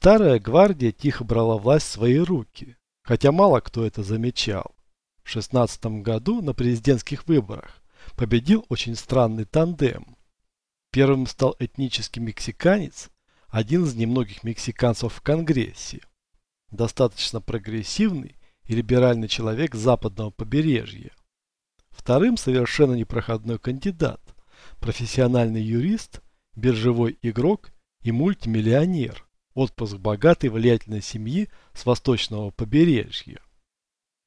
Старая гвардия тихо брала власть в свои руки, хотя мало кто это замечал. В 16 году на президентских выборах победил очень странный тандем. Первым стал этнический мексиканец, один из немногих мексиканцев в Конгрессе. Достаточно прогрессивный и либеральный человек западного побережья. Вторым совершенно непроходной кандидат, профессиональный юрист, биржевой игрок и мультимиллионер, отпуск богатой влиятельной семьи с восточного побережья.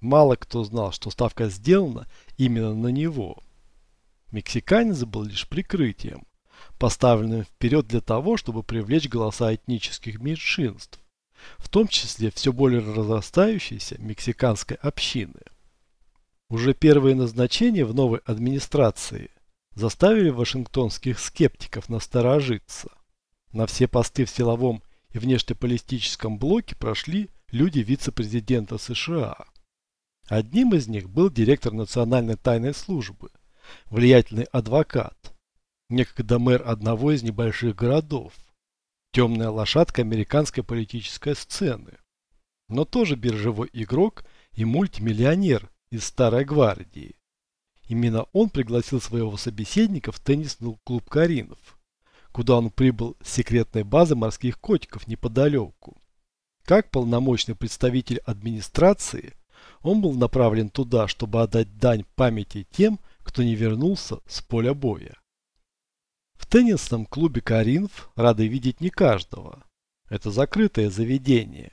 Мало кто знал, что ставка сделана именно на него. Мексиканец был лишь прикрытием, поставленным вперед для того, чтобы привлечь голоса этнических меньшинств, в том числе все более разрастающейся мексиканской общины. Уже первые назначения в новой администрации заставили вашингтонских скептиков насторожиться. На все посты в силовом и внешнеполитическом блоке прошли люди вице-президента США. Одним из них был директор Национальной тайной службы, влиятельный адвокат, некогда мэр одного из небольших городов, темная лошадка американской политической сцены, но тоже биржевой игрок и мультимиллионер из Старой Гвардии. Именно он пригласил своего собеседника в теннисный клуб Каринов, куда он прибыл с секретной базы морских котиков неподалеку. Как полномочный представитель администрации, он был направлен туда, чтобы отдать дань памяти тем, кто не вернулся с поля боя. В теннисном клубе Каринф рады видеть не каждого. Это закрытое заведение.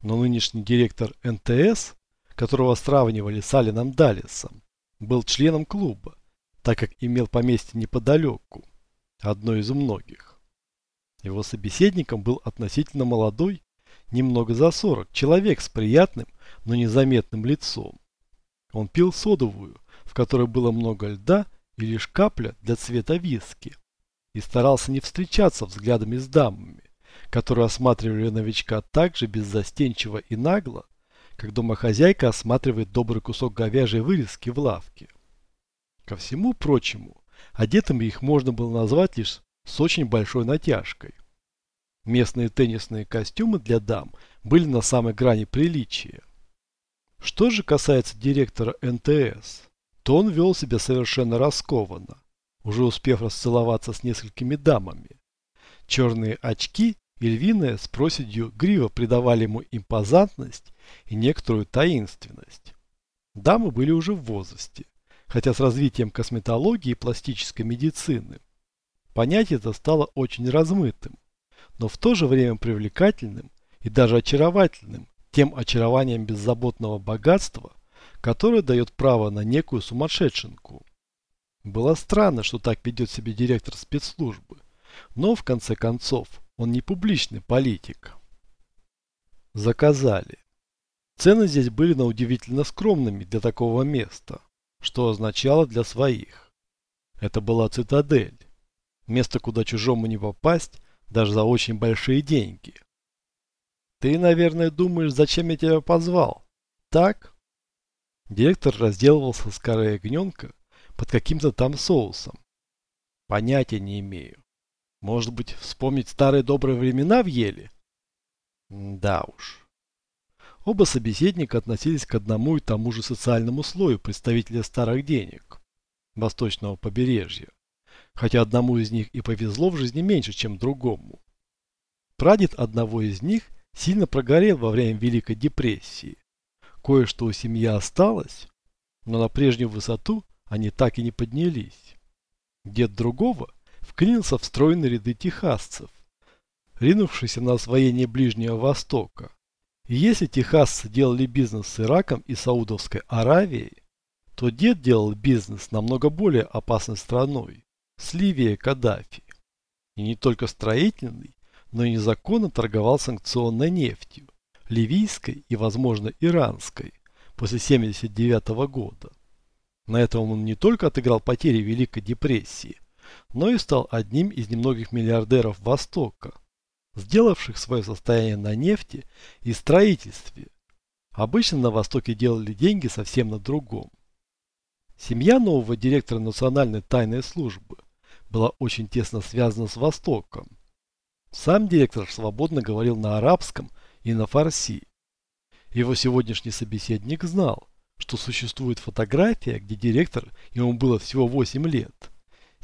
Но нынешний директор НТС, которого сравнивали с Алином Даллесом, был членом клуба, так как имел поместье неподалеку, одно из многих. Его собеседником был относительно молодой, немного за 40, человек с приятным, но незаметным лицом. Он пил содовую, в которой было много льда и лишь капля для цвета виски и старался не встречаться взглядами с дамами, которые осматривали новичка так же беззастенчиво и нагло, как домохозяйка осматривает добрый кусок говяжьей вырезки в лавке. Ко всему прочему, одетыми их можно было назвать лишь с очень большой натяжкой. Местные теннисные костюмы для дам были на самой грани приличия. Что же касается директора НТС, то он вел себя совершенно раскованно уже успев расцеловаться с несколькими дамами. Черные очки и львиная с проседью грива придавали ему импозантность и некоторую таинственность. Дамы были уже в возрасте, хотя с развитием косметологии и пластической медицины. Понятие это стало очень размытым, но в то же время привлекательным и даже очаровательным, тем очарованием беззаботного богатства, которое дает право на некую сумасшедшенку. Было странно, что так ведет себя директор спецслужбы, но в конце концов он не публичный политик. Заказали. Цены здесь были на удивительно скромными для такого места, что означало для своих. Это была цитадель. Место, куда чужому не попасть, даже за очень большие деньги. Ты, наверное, думаешь, зачем я тебя позвал? Так? Директор разделывался с корой ягненка под каким-то там соусом. Понятия не имею. Может быть, вспомнить старые добрые времена в еле? Да уж. Оба собеседника относились к одному и тому же социальному слою представителя старых денег восточного побережья, хотя одному из них и повезло в жизни меньше, чем другому. Прадед одного из них сильно прогорел во время Великой депрессии. Кое-что у семьи осталось, но на прежнюю высоту они так и не поднялись. Дед другого вклинился в стройные ряды техасцев, ринувшийся на освоение Ближнего Востока. Если техасцы делали бизнес с Ираком и Саудовской Аравией, то дед делал бизнес намного более опасной страной, с Ливией Каддафи. И не только строительный, но и незаконно торговал санкционной нефтью, ливийской и, возможно, иранской, после 1979 года. На этом он не только отыграл потери Великой депрессии, но и стал одним из немногих миллиардеров Востока, сделавших свое состояние на нефти и строительстве. Обычно на Востоке делали деньги совсем на другом. Семья нового директора Национальной тайной службы была очень тесно связана с Востоком. Сам директор свободно говорил на арабском и на фарси. Его сегодняшний собеседник знал, что существует фотография, где директор, ему было всего 8 лет,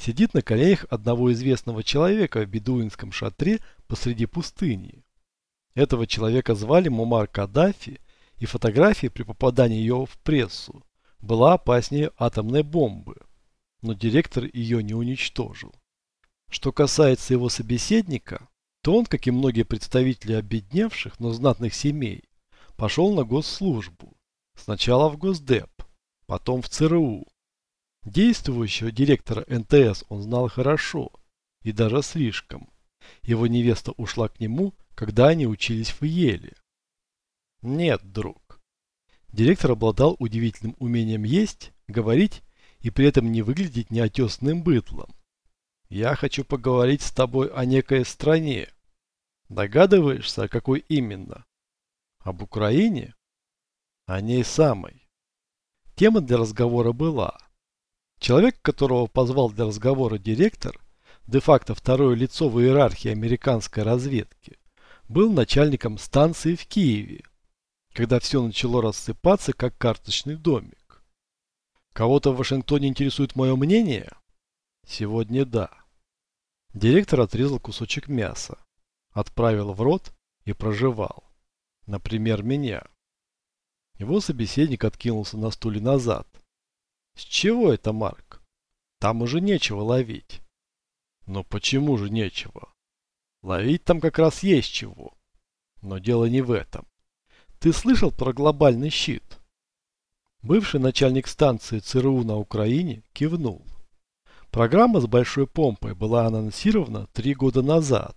сидит на коленях одного известного человека в бедуинском шатре посреди пустыни. Этого человека звали Мумар Каддафи, и фотография при попадании ее в прессу была опаснее атомной бомбы, но директор ее не уничтожил. Что касается его собеседника, то он, как и многие представители обедневших, но знатных семей, пошел на госслужбу. Сначала в Госдеп, потом в ЦРУ. Действующего директора НТС он знал хорошо, и даже слишком. Его невеста ушла к нему, когда они учились в Еле. Нет, друг. Директор обладал удивительным умением есть, говорить и при этом не выглядеть неотесанным бытлом. Я хочу поговорить с тобой о некой стране. Догадываешься, о какой именно? Об Украине? О ней самой. Тема для разговора была. Человек, которого позвал для разговора директор, де-факто второе лицо в иерархии американской разведки, был начальником станции в Киеве, когда все начало рассыпаться, как карточный домик. Кого-то в Вашингтоне интересует мое мнение? Сегодня да. Директор отрезал кусочек мяса, отправил в рот и прожевал. Например, меня. Его собеседник откинулся на стуле назад. С чего это, Марк? Там уже нечего ловить. Но почему же нечего? Ловить там как раз есть чего. Но дело не в этом. Ты слышал про глобальный щит? Бывший начальник станции ЦРУ на Украине кивнул. Программа с большой помпой была анонсирована три года назад,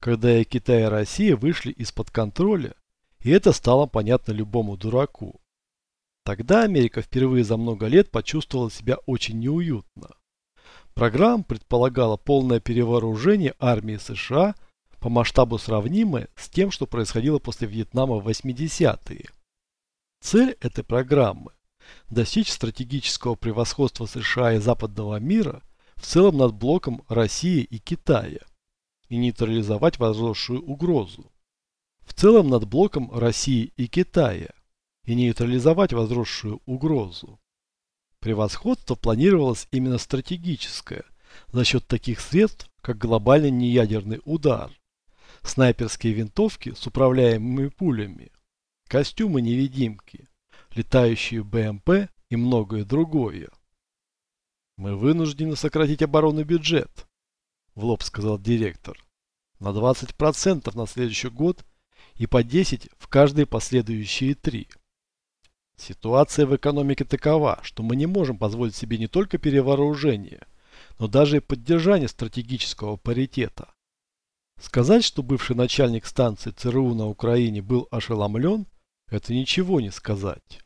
когда и Китай и Россия вышли из-под контроля, и это стало понятно любому дураку. Тогда Америка впервые за много лет почувствовала себя очень неуютно. Программа предполагала полное перевооружение армии США – по масштабу сравнимое с тем, что происходило после Вьетнама в 80-е. Цель этой программы – достичь стратегического превосходства США и западного мира в целом над блоком России и Китая и нейтрализовать возросшую угрозу. В целом над блоком России и Китая и нейтрализовать возросшую угрозу. Превосходство планировалось именно стратегическое, за счет таких средств, как глобальный неядерный удар, снайперские винтовки с управляемыми пулями, костюмы-невидимки, летающие БМП и многое другое. Мы вынуждены сократить оборонный бюджет, в лоб сказал директор, на 20% на следующий год и по 10 в каждые последующие три. Ситуация в экономике такова, что мы не можем позволить себе не только перевооружение, но даже и поддержание стратегического паритета. Сказать, что бывший начальник станции ЦРУ на Украине был ошеломлен, это ничего не сказать.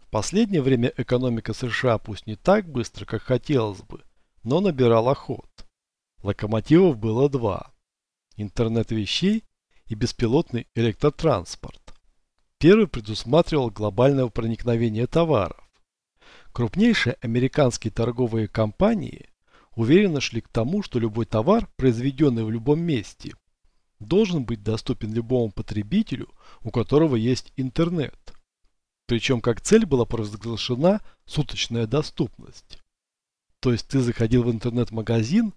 В последнее время экономика США пусть не так быстро, как хотелось бы, но набирала ход. Локомотивов было два. Интернет вещей и беспилотный электротранспорт. Первый предусматривал глобальное проникновение товаров. Крупнейшие американские торговые компании уверенно шли к тому, что любой товар, произведенный в любом месте, должен быть доступен любому потребителю, у которого есть интернет. Причем как цель была провозглашена суточная доступность. То есть ты заходил в интернет-магазин,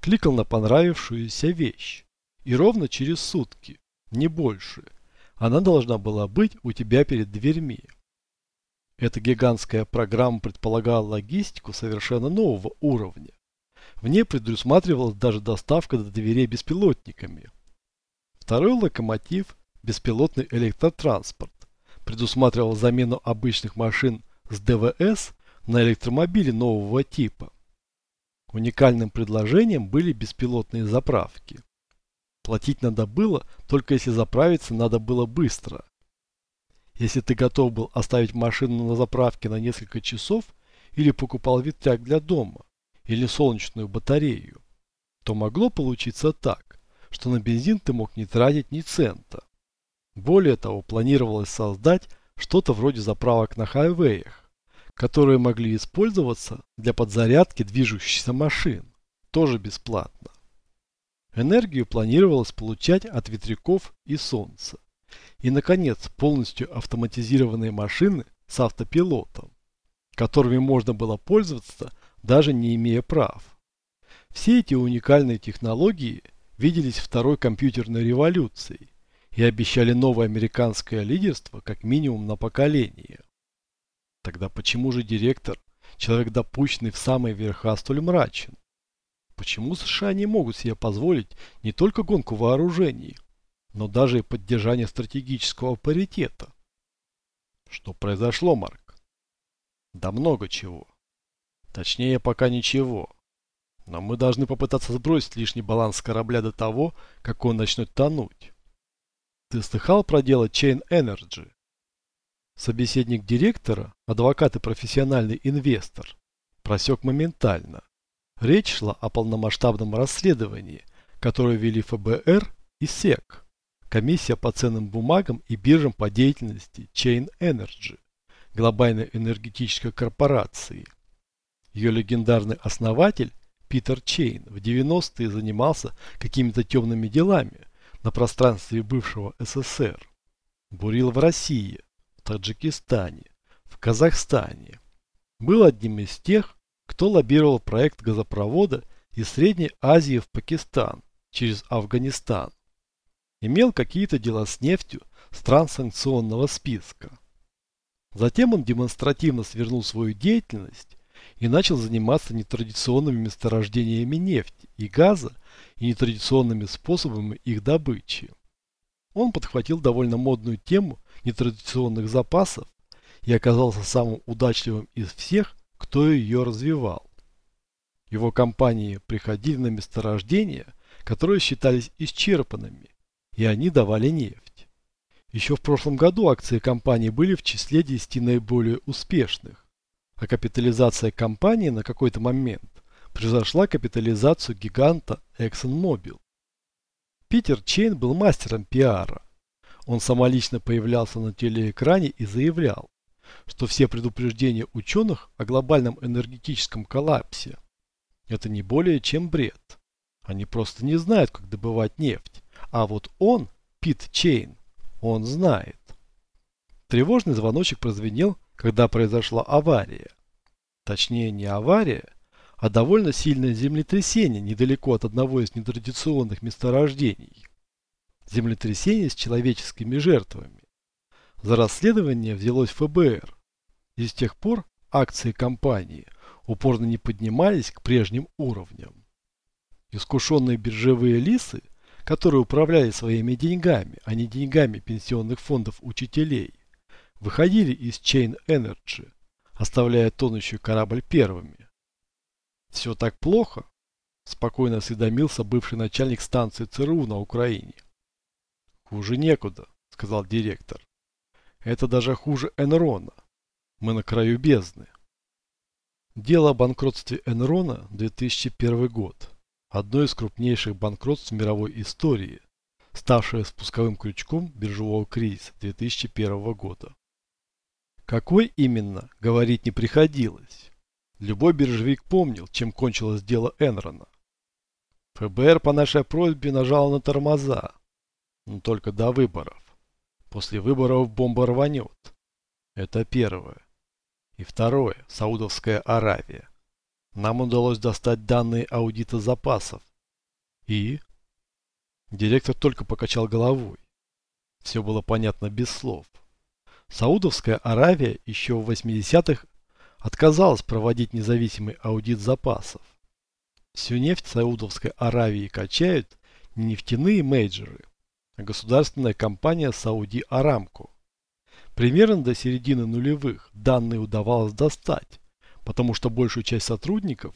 кликал на понравившуюся вещь, и ровно через сутки, не больше, она должна была быть у тебя перед дверьми. Эта гигантская программа предполагала логистику совершенно нового уровня. В ней предусматривалась даже доставка до дверей беспилотниками. Второй локомотив, беспилотный электротранспорт, предусматривал замену обычных машин с ДВС на электромобили нового типа. Уникальным предложением были беспилотные заправки. Платить надо было, только если заправиться надо было быстро. Если ты готов был оставить машину на заправке на несколько часов или покупал ветряк для дома, или солнечную батарею, то могло получиться так, что на бензин ты мог не тратить ни цента. Более того, планировалось создать что-то вроде заправок на хайвеях, которые могли использоваться для подзарядки движущихся машин, тоже бесплатно. Энергию планировалось получать от ветряков и солнца. И, наконец, полностью автоматизированные машины с автопилотом, которыми можно было пользоваться, даже не имея прав. Все эти уникальные технологии виделись второй компьютерной революцией и обещали новое американское лидерство как минимум на поколение. Тогда почему же директор, человек допущенный в самые верха, столь мрачен? Почему США не могут себе позволить не только гонку вооружений, но даже и поддержание стратегического паритета? Что произошло, Марк? Да много чего. Точнее, пока ничего. Но мы должны попытаться сбросить лишний баланс корабля до того, как он начнет тонуть. Ты слыхал про дело Chain Energy? Собеседник директора, адвокат и профессиональный инвестор, просек моментально. Речь шла о полномасштабном расследовании, которое вели ФБР и СЕК, комиссия по ценным бумагам и биржам по деятельности Chain Energy, глобальной энергетической корпорации. Ее легендарный основатель Питер Чейн в 90-е занимался какими-то темными делами на пространстве бывшего СССР. Бурил в России, в Таджикистане, в Казахстане. Был одним из тех, кто лоббировал проект газопровода из Средней Азии в Пакистан через Афганистан. Имел какие-то дела с нефтью стран санкционного списка. Затем он демонстративно свернул свою деятельность и начал заниматься нетрадиционными месторождениями нефти и газа и нетрадиционными способами их добычи. Он подхватил довольно модную тему нетрадиционных запасов и оказался самым удачливым из всех, кто ее развивал. Его компании приходили на месторождения, которые считались исчерпанными, и они давали нефть. Еще в прошлом году акции компании были в числе 10 наиболее успешных а капитализация компании на какой-то момент превзошла капитализацию гиганта ExxonMobil. Питер Чейн был мастером пиара. Он самолично появлялся на телеэкране и заявлял, что все предупреждения ученых о глобальном энергетическом коллапсе – это не более чем бред. Они просто не знают, как добывать нефть. А вот он, Пит Чейн, он знает. Тревожный звоночек прозвенел когда произошла авария. Точнее, не авария, а довольно сильное землетрясение недалеко от одного из нетрадиционных месторождений. Землетрясение с человеческими жертвами. За расследование взялось ФБР. И с тех пор акции компании упорно не поднимались к прежним уровням. Искушенные биржевые лисы, которые управляли своими деньгами, а не деньгами пенсионных фондов учителей, выходили из Chain Energy, оставляя тонущий корабль первыми. «Все так плохо?» – спокойно осведомился бывший начальник станции ЦРУ на Украине. «Хуже некуда», – сказал директор. «Это даже хуже Энрона. Мы на краю бездны». Дело о банкротстве Энрона 2001 год. Одно из крупнейших банкротств мировой истории, ставшее спусковым крючком биржевого кризиса 2001 года. Какой именно, говорить не приходилось. Любой биржевик помнил, чем кончилось дело Энрона. ФБР по нашей просьбе нажал на тормоза. Но только до выборов. После выборов бомба рванет. Это первое. И второе. Саудовская Аравия. Нам удалось достать данные аудита запасов. И? Директор только покачал головой. Все было понятно без слов. Саудовская Аравия еще в 80-х отказалась проводить независимый аудит запасов. Всю нефть Саудовской Аравии качают не нефтяные мейджоры, а государственная компания Сауди Арамко. Примерно до середины нулевых данные удавалось достать, потому что большую часть сотрудников,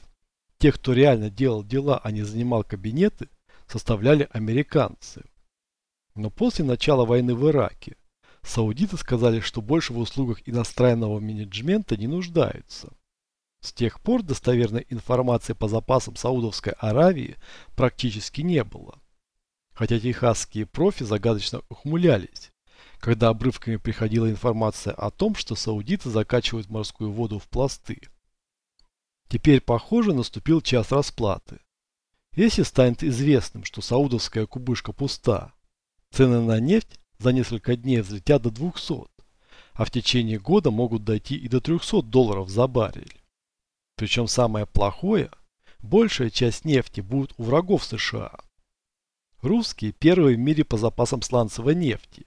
тех, кто реально делал дела, а не занимал кабинеты, составляли американцы. Но после начала войны в Ираке Саудиты сказали, что больше в услугах иностранного менеджмента не нуждаются. С тех пор достоверной информации по запасам Саудовской Аравии практически не было. Хотя техасские профи загадочно ухмылялись, когда обрывками приходила информация о том, что саудиты закачивают морскую воду в пласты. Теперь, похоже, наступил час расплаты. Если станет известным, что саудовская кубышка пуста, цены на нефть за несколько дней взлетят до 200, а в течение года могут дойти и до 300 долларов за баррель. Причем самое плохое, большая часть нефти будет у врагов США. Русские первые в мире по запасам сланцевой нефти,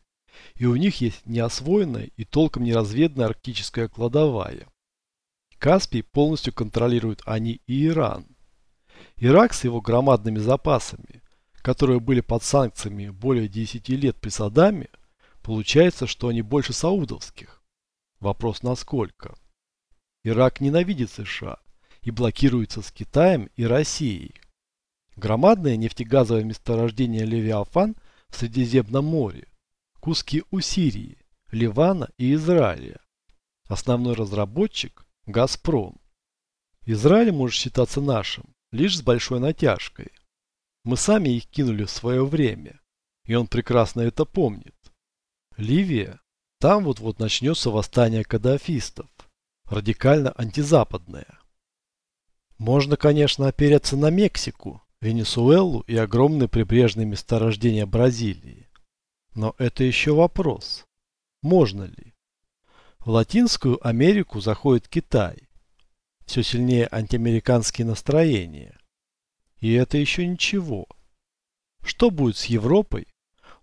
и у них есть неосвоенная и толком не разведанная арктическая кладовая. Каспий полностью контролируют они и Иран. Ирак с его громадными запасами, которые были под санкциями более 10 лет при Саддаме, получается, что они больше саудовских. Вопрос насколько. Ирак ненавидит США и блокируется с Китаем и Россией. Громадное нефтегазовое месторождение Левиафан в Средиземном море, куски у Сирии, Ливана и Израиля. Основной разработчик – Газпром. Израиль может считаться нашим, лишь с большой натяжкой. Мы сами их кинули в свое время, и он прекрасно это помнит. Ливия, там вот-вот начнется восстание каддафистов, радикально антизападное. Можно, конечно, опереться на Мексику, Венесуэлу и огромные прибрежные месторождения Бразилии. Но это еще вопрос. Можно ли? В Латинскую Америку заходит Китай. Все сильнее антиамериканские настроения. И это еще ничего. Что будет с Европой,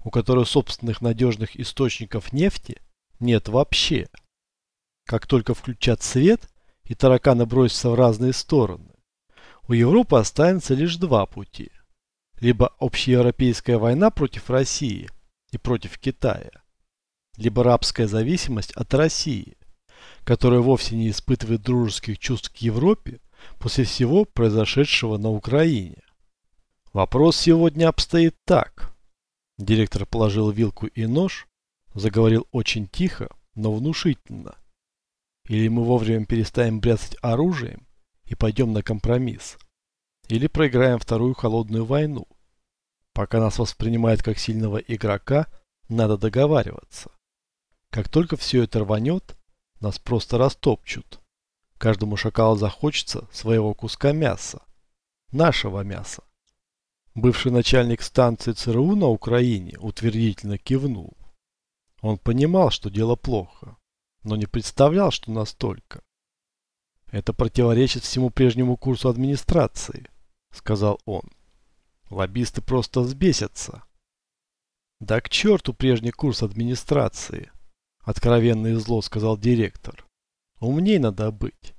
у которой собственных надежных источников нефти нет вообще? Как только включат свет и тараканы бросятся в разные стороны, у Европы останется лишь два пути. Либо общеевропейская война против России и против Китая, либо рабская зависимость от России, которая вовсе не испытывает дружеских чувств к Европе после всего произошедшего на Украине. Вопрос сегодня обстоит так. Директор положил вилку и нож, заговорил очень тихо, но внушительно. Или мы вовремя перестанем бряцать оружием, и пойдем на компромисс. Или проиграем вторую холодную войну. Пока нас воспринимают как сильного игрока, надо договариваться. Как только все это рванет, нас просто растопчут. Каждому шакалу захочется своего куска мяса. Нашего мяса. Бывший начальник станции ЦРУ на Украине утвердительно кивнул. Он понимал, что дело плохо, но не представлял, что настолько. Это противоречит всему прежнему курсу администрации, сказал он. Лоббисты просто взбесятся. Да к черту прежний курс администрации, откровенно и зло сказал директор. Умней надо быть.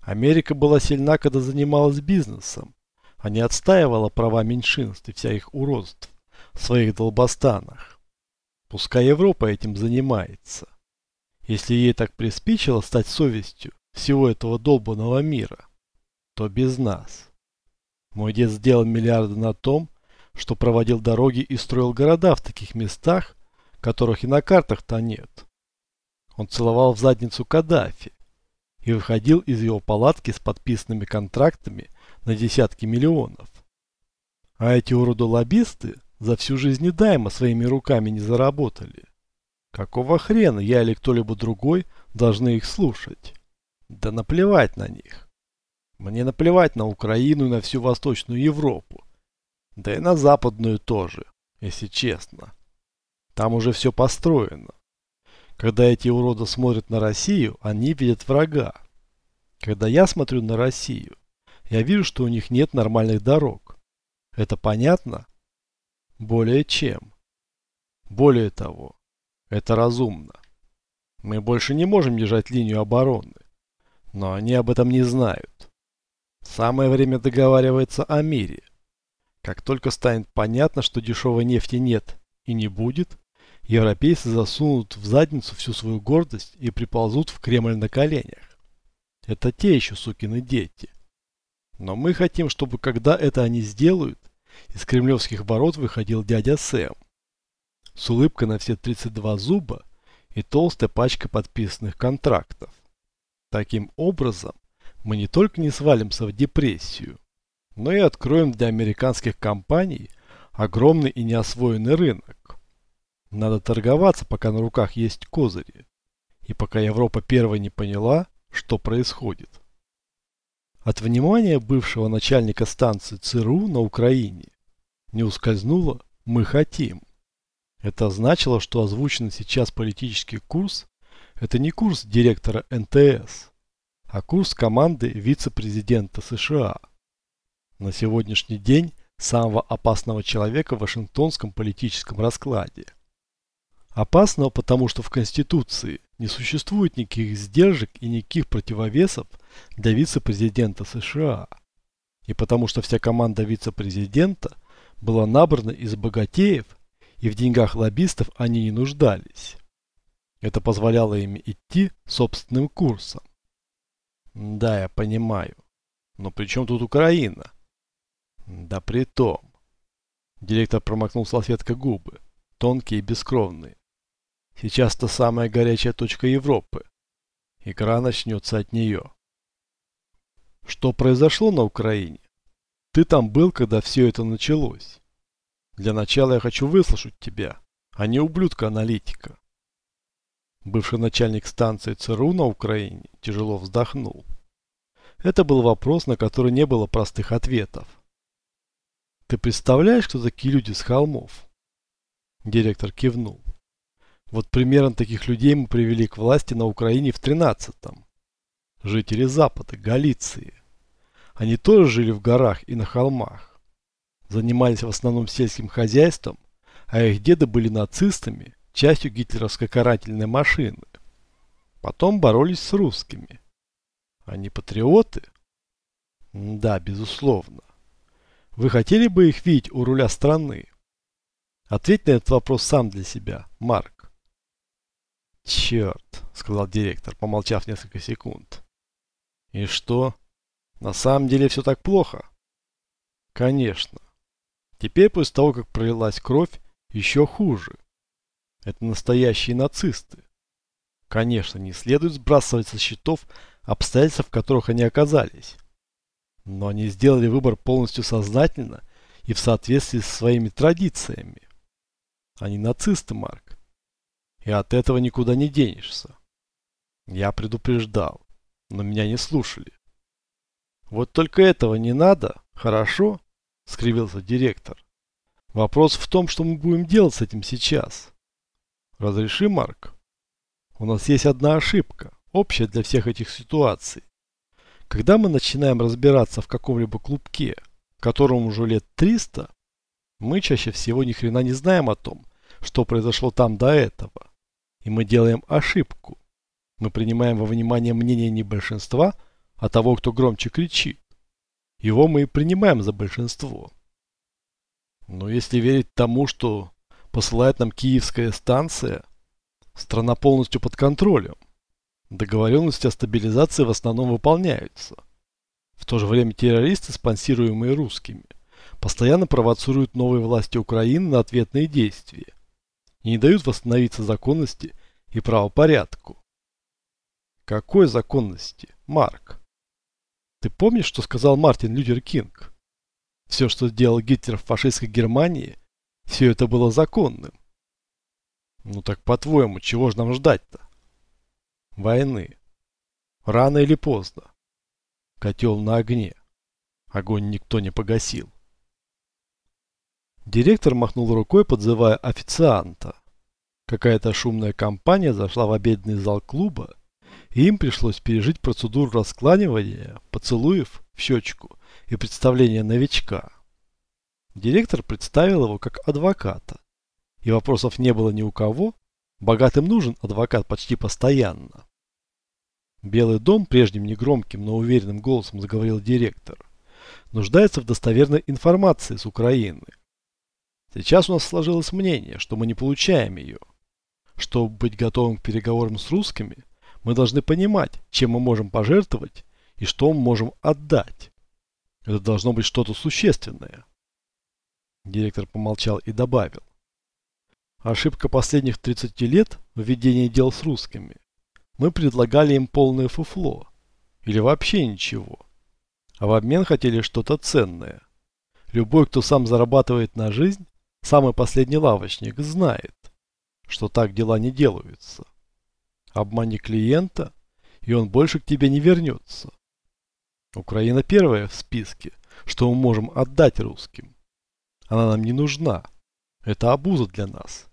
Америка была сильна, когда занималась бизнесом, а не отстаивала права меньшинств и вся их уродств в своих долбостанах. Пускай Европа этим занимается. Если ей так приспичило стать совестью, всего этого долбанного мира, то без нас. Мой дед сделал миллиарды на том, что проводил дороги и строил города в таких местах, которых и на картах-то нет. Он целовал в задницу Каддафи и выходил из его палатки с подписанными контрактами на десятки миллионов. А эти уродолобисты за всю жизнь дайма своими руками не заработали. Какого хрена я или кто-либо другой должны их слушать? Да наплевать на них. Мне наплевать на Украину и на всю Восточную Европу. Да и на Западную тоже, если честно. Там уже все построено. Когда эти уроды смотрят на Россию, они видят врага. Когда я смотрю на Россию, я вижу, что у них нет нормальных дорог. Это понятно? Более чем. Более того, это разумно. Мы больше не можем держать линию обороны. Но они об этом не знают. Самое время договариваться о мире. Как только станет понятно, что дешевой нефти нет и не будет, европейцы засунут в задницу всю свою гордость и приползут в Кремль на коленях. Это те еще сукины дети. Но мы хотим, чтобы когда это они сделают, из кремлевских ворот выходил дядя Сэм. С улыбкой на все 32 зуба и толстая пачка подписанных контрактов. Таким образом, мы не только не свалимся в депрессию, но и откроем для американских компаний огромный и неосвоенный рынок. Надо торговаться, пока на руках есть козыри, и пока Европа первой не поняла, что происходит. От внимания бывшего начальника станции ЦРУ на Украине не ускользнуло «мы хотим». Это значило, что озвученный сейчас политический курс – это не курс директора НТС, а курс команды вице-президента США. На сегодняшний день самого опасного человека в вашингтонском политическом раскладе. Опасного, потому что в Конституции не существует никаких сдержек и никаких противовесов для вице-президента США. И потому что вся команда вице-президента была набрана из богатеев, и в деньгах лоббистов они не нуждались. Это позволяло им идти собственным курсом. Да, я понимаю. Но при чем тут Украина? Да при том. Директор промокнул салфеткой губы, тонкие и бескровные. Сейчас это самая горячая точка Европы. Игра начнется от нее. Что произошло на Украине? Ты там был, когда все это началось. Для начала я хочу выслушать тебя, а не ублюдка-аналитика. Бывший начальник станции ЦРУ на Украине тяжело вздохнул. Это был вопрос, на который не было простых ответов. Ты представляешь, кто такие люди с холмов? Директор кивнул. Вот примерно таких людей мы привели к власти на Украине в 13-м. Жители Запада, Галиции. Они тоже жили в горах и на холмах. Занимались в основном сельским хозяйством, а их деды были нацистами, частью гитлеровской карательной машины. Потом боролись с русскими. Они патриоты? Да, безусловно. Вы хотели бы их видеть у руля страны? Ответь на этот вопрос сам для себя, Марк. Черт, сказал директор, помолчав несколько секунд. И что? На самом деле все так плохо? Конечно. Теперь после того, как пролилась кровь, еще хуже. Это настоящие нацисты. Конечно, не следует сбрасывать со счетов обстоятельства, в которых они оказались. Но они сделали выбор полностью сознательно и в соответствии со своими традициями. Они нацисты, Марк. И от этого никуда не денешься. Я предупреждал, но меня не слушали. Вот только этого не надо, хорошо? Скривился директор. Вопрос в том, что мы будем делать с этим сейчас. Разреши, Марк? У нас есть одна ошибка, общая для всех этих ситуаций. Когда мы начинаем разбираться в каком-либо клубке, которому уже лет 300, мы чаще всего ни хрена не знаем о том, что произошло там до этого. И мы делаем ошибку. Мы принимаем во внимание мнение не большинства, а того, кто громче кричит. Его мы и принимаем за большинство. Но если верить тому, что посылает нам киевская станция, страна полностью под контролем. Договоренности о стабилизации в основном выполняются. В то же время террористы, спонсируемые русскими, постоянно провоцируют новые власти Украины на ответные действия и не дают восстановиться законности и правопорядку. Какой законности, Марк? Ты помнишь, что сказал Мартин Лютер Кинг? Все, что сделал Гитлер в фашистской Германии, все это было законным. Ну так по-твоему, чего же нам ждать-то? войны. Рано или поздно. Котел на огне. Огонь никто не погасил. Директор махнул рукой, подзывая официанта. Какая-то шумная компания зашла в обеденный зал клуба, и им пришлось пережить процедуру раскланивания, поцелуев в щечку и представления новичка. Директор представил его как адвоката, и вопросов не было ни у кого, богатым нужен адвокат почти постоянно. Белый дом, прежним негромким, но уверенным голосом заговорил директор, нуждается в достоверной информации с Украины. Сейчас у нас сложилось мнение, что мы не получаем ее. Чтобы быть готовым к переговорам с русскими, мы должны понимать, чем мы можем пожертвовать и что мы можем отдать. Это должно быть что-то существенное. Директор помолчал и добавил. Ошибка последних 30 лет в ведении дел с русскими мы предлагали им полное фуфло. Или вообще ничего. А в обмен хотели что-то ценное. Любой, кто сам зарабатывает на жизнь, самый последний лавочник, знает, что так дела не делаются. Обмани клиента, и он больше к тебе не вернется. Украина первая в списке, что мы можем отдать русским. Она нам не нужна. Это обуза для нас.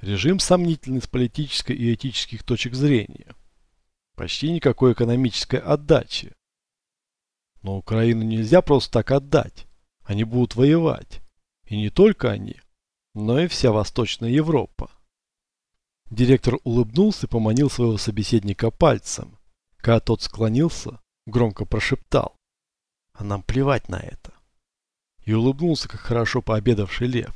Режим сомнительный с политической и этических точек зрения. Почти никакой экономической отдачи. Но Украину нельзя просто так отдать. Они будут воевать. И не только они, но и вся Восточная Европа. Директор улыбнулся и поманил своего собеседника пальцем. Когда тот склонился, громко прошептал. А нам плевать на это. И улыбнулся, как хорошо пообедавший лев.